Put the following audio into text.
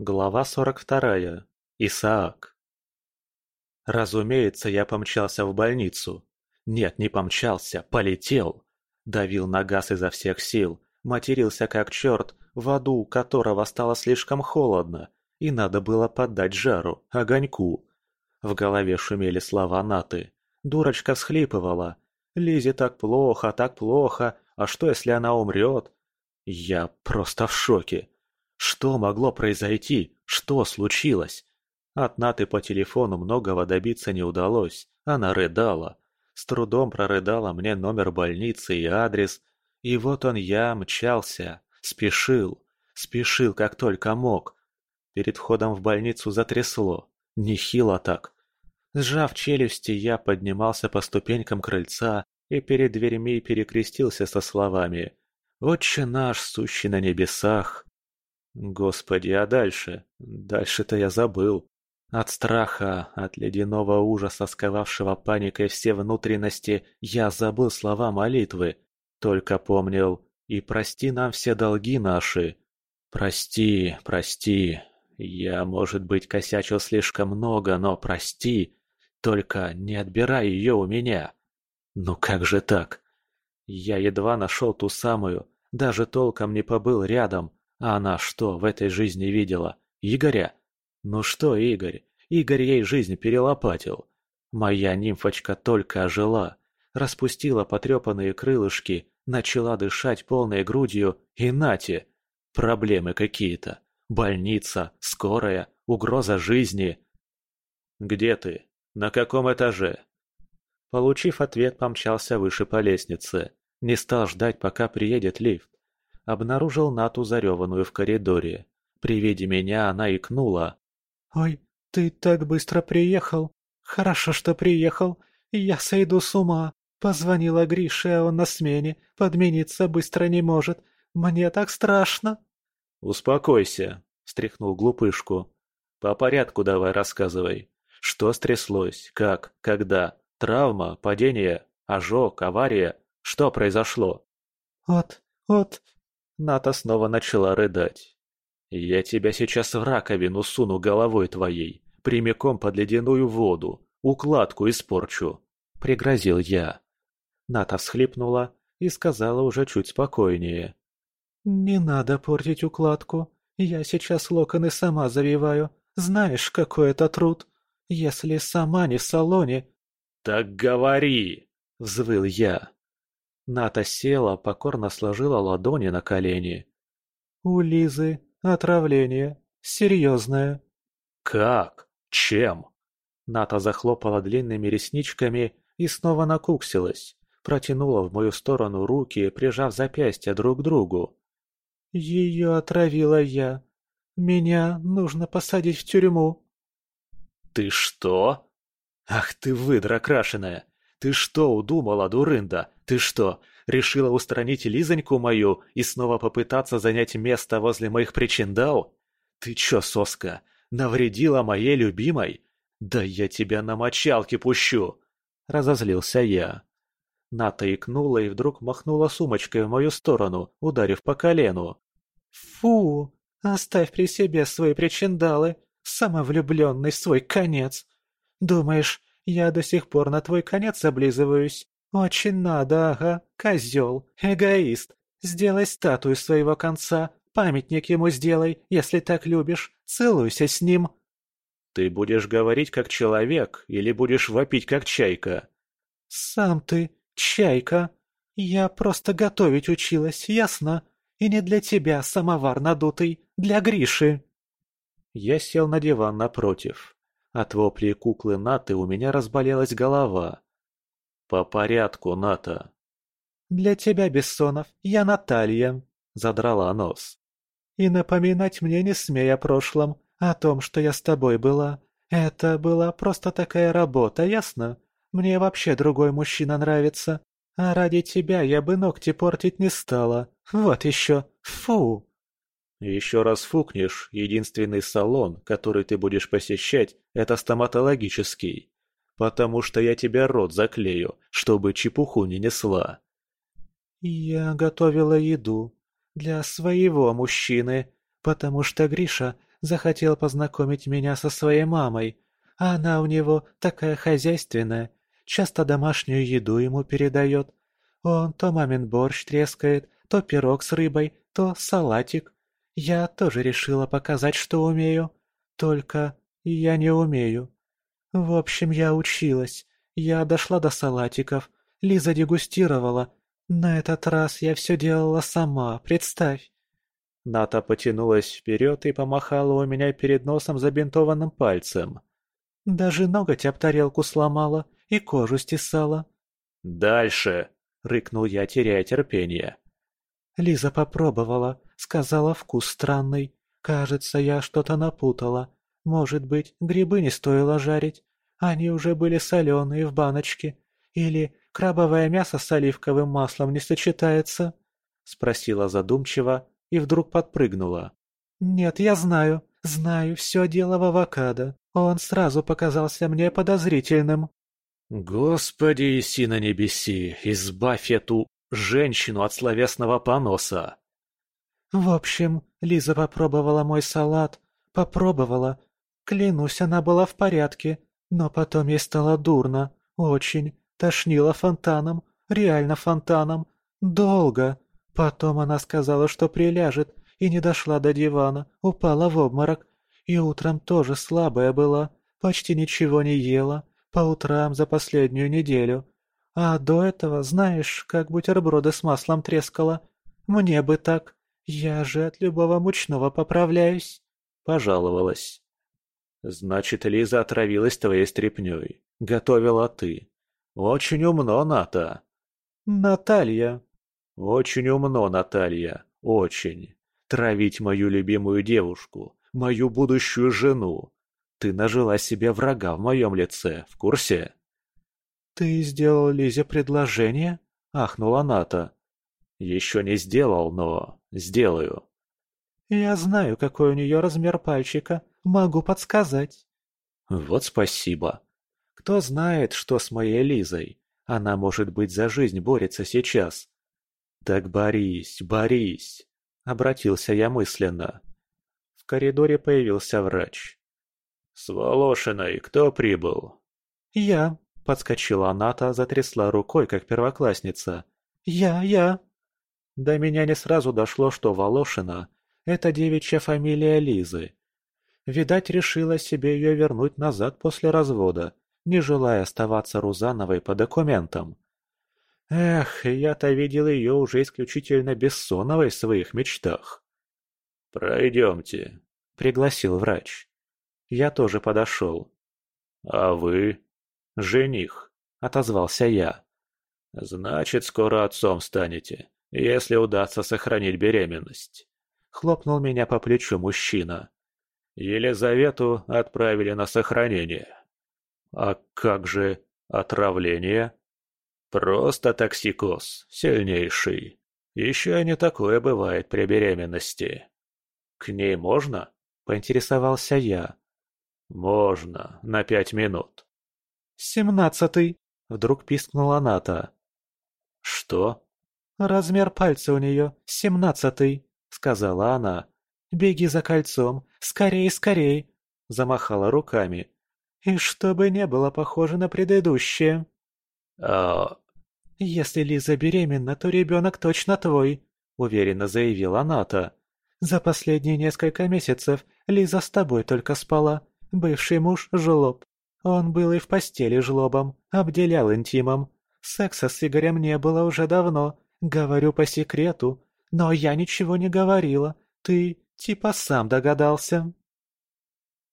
Глава 42. Исаак. Разумеется, я помчался в больницу. Нет, не помчался, полетел. Давил на газ изо всех сил, матерился как черт, в аду которого стало слишком холодно, и надо было поддать жару, огоньку. В голове шумели слова Наты. Дурочка всхлипывала. «Лизе так плохо, так плохо, а что, если она умрет?» Я просто в шоке. Что могло произойти? Что случилось? От Наты по телефону многого добиться не удалось. Она рыдала. С трудом прорыдала мне номер больницы и адрес. И вот он я мчался. Спешил. Спешил, как только мог. Перед входом в больницу затрясло. Нехило так. Сжав челюсти, я поднимался по ступенькам крыльца и перед дверьми перекрестился со словами «Отче наш, сущий на небесах, Господи, а дальше? Дальше-то я забыл. От страха, от ледяного ужаса, сковавшего паникой все внутренности, я забыл слова молитвы. Только помнил «И прости нам все долги наши». Прости, прости. Я, может быть, косячил слишком много, но прости. Только не отбирай ее у меня. Ну как же так? Я едва нашел ту самую, даже толком не побыл рядом, а она что в этой жизни видела? Игоря? Ну что, Игорь? Игорь ей жизнь перелопатил. Моя нимфочка только ожила, распустила потрепанные крылышки, начала дышать полной грудью, и нате! Проблемы какие-то. Больница, скорая, угроза жизни. «Где ты? На каком этаже?» Получив ответ, помчался выше по лестнице. Не стал ждать, пока приедет лифт обнаружил Нату зареванную в коридоре. При виде меня она икнула. «Ой, ты так быстро приехал. Хорошо, что приехал. Я сойду с ума. Позвонила Грише, а он на смене. Подмениться быстро не может. Мне так страшно». «Успокойся», — встряхнул глупышку. «По порядку давай рассказывай. Что стряслось? Как? Когда? Травма? Падение? Ожог? Авария? Что произошло?» «Вот, вот, Ната снова начала рыдать. «Я тебя сейчас в раковину суну головой твоей, прямиком под ледяную воду, укладку испорчу», — пригрозил я. Ната всхлипнула и сказала уже чуть спокойнее. «Не надо портить укладку. Я сейчас локоны сама завиваю. Знаешь, какой это труд. Если сама не в салоне...» «Так говори!» — взвыл я. Ната села, покорно сложила ладони на колени. «У Лизы отравление. Серьезное». «Как? Чем?» Ната захлопала длинными ресничками и снова накуксилась. Протянула в мою сторону руки, прижав запястья друг к другу. «Ее отравила я. Меня нужно посадить в тюрьму». «Ты что? Ах ты выдра крашеная! Ты что удумала, дурында? Ты что, решила устранить Лизоньку мою и снова попытаться занять место возле моих причиндал? Ты чё, соска, навредила моей любимой? Да я тебя на мочалке пущу!» Разозлился я. Ната икнула и вдруг махнула сумочкой в мою сторону, ударив по колену. «Фу! Оставь при себе свои причиндалы, самовлюбленный свой конец! Думаешь, я до сих пор на твой конец облизываюсь. Очень надо, ага, козел, эгоист. Сделай статую своего конца, памятник ему сделай, если так любишь. Целуйся с ним. Ты будешь говорить как человек или будешь вопить как чайка? Сам ты, чайка. Я просто готовить училась, ясно? И не для тебя самовар надутый, для Гриши. Я сел на диван напротив. От воплей куклы Наты у меня разболелась голова. «По порядку, Ната». «Для тебя, Бессонов, я Наталья», — задрала нос. «И напоминать мне не смей о прошлом, о том, что я с тобой была. Это была просто такая работа, ясно? Мне вообще другой мужчина нравится. А ради тебя я бы ногти портить не стала. Вот еще. Фу!» Еще раз фукнешь, единственный салон, который ты будешь посещать, это стоматологический. Потому что я тебя рот заклею, чтобы чепуху не несла. Я готовила еду для своего мужчины, потому что Гриша захотел познакомить меня со своей мамой. А она у него такая хозяйственная, часто домашнюю еду ему передает. Он то мамин борщ трескает, то пирог с рыбой, то салатик. Я тоже решила показать, что умею. Только я не умею. В общем, я училась. Я дошла до салатиков. Лиза дегустировала. На этот раз я все делала сама, представь. Ната потянулась вперед и помахала у меня перед носом забинтованным пальцем. Даже ноготь об тарелку сломала и кожу стесала. «Дальше!» — рыкнул я, теряя терпение. Лиза попробовала, сказала вкус странный. Кажется, я что-то напутала. Может быть, грибы не стоило жарить? Они уже были соленые в баночке. Или крабовое мясо с оливковым маслом не сочетается?» — спросила задумчиво, и вдруг подпрыгнула. «Нет, я знаю, знаю, все дело в авокадо. Он сразу показался мне подозрительным». «Господи, иси на небеси, избавь эту женщину от словесного поноса!» «В общем, Лиза попробовала мой салат, попробовала. Клянусь, она была в порядке, но потом ей стало дурно, очень, тошнило фонтаном, реально фонтаном, долго. Потом она сказала, что приляжет, и не дошла до дивана, упала в обморок. И утром тоже слабая была, почти ничего не ела, по утрам за последнюю неделю. А до этого, знаешь, как бутерброды с маслом трескала. Мне бы так. Я же от любого мучного поправляюсь. Пожаловалась. Значит, Лиза отравилась твоей стряпнёй. Готовила ты. Очень умно, Ната. Наталья, «Очень умно, Наталья, очень. Травить мою любимую девушку, мою будущую жену. Ты нажила себе врага в моем лице, в курсе?» «Ты сделал Лизе предложение?» — ахнула Ната. «Еще не сделал, но сделаю». «Я знаю, какой у нее размер пальчика. Могу подсказать». «Вот спасибо. Кто знает, что с моей Лизой. Она, может быть, за жизнь борется сейчас. «Так борись, борись!» — обратился я мысленно. В коридоре появился врач. «С Волошиной кто прибыл?» «Я», — подскочила Ната, затрясла рукой, как первоклассница. «Я, я». До меня не сразу дошло, что Волошина — это девичья фамилия Лизы. Видать, решила себе ее вернуть назад после развода, не желая оставаться Рузановой по документам. Эх, я-то видел ее уже исключительно Бессоновой в своих мечтах. «Пройдемте», — пригласил врач. Я тоже подошел. «А вы?» «Жених», — отозвался я. «Значит, скоро отцом станете, если удастся сохранить беременность», — хлопнул меня по плечу мужчина. Елизавету отправили на сохранение. «А как же отравление?» Просто токсикоз, сильнейший. Еще не такое бывает при беременности. К ней можно? Поинтересовался я. Можно, на пять минут. Семнадцатый, вдруг пискнула Ната. Что? Размер пальца у нее семнадцатый, сказала она. Беги за кольцом, скорей, скорей, замахала руками. И чтобы не было похоже на предыдущее. «А...» «Если Лиза беременна, то ребенок точно твой», — уверенно заявила Ната. «За последние несколько месяцев Лиза с тобой только спала. Бывший муж — жлоб. Он был и в постели жлобом, обделял интимом. Секса с Игорем не было уже давно, говорю по секрету. Но я ничего не говорила, ты типа сам догадался».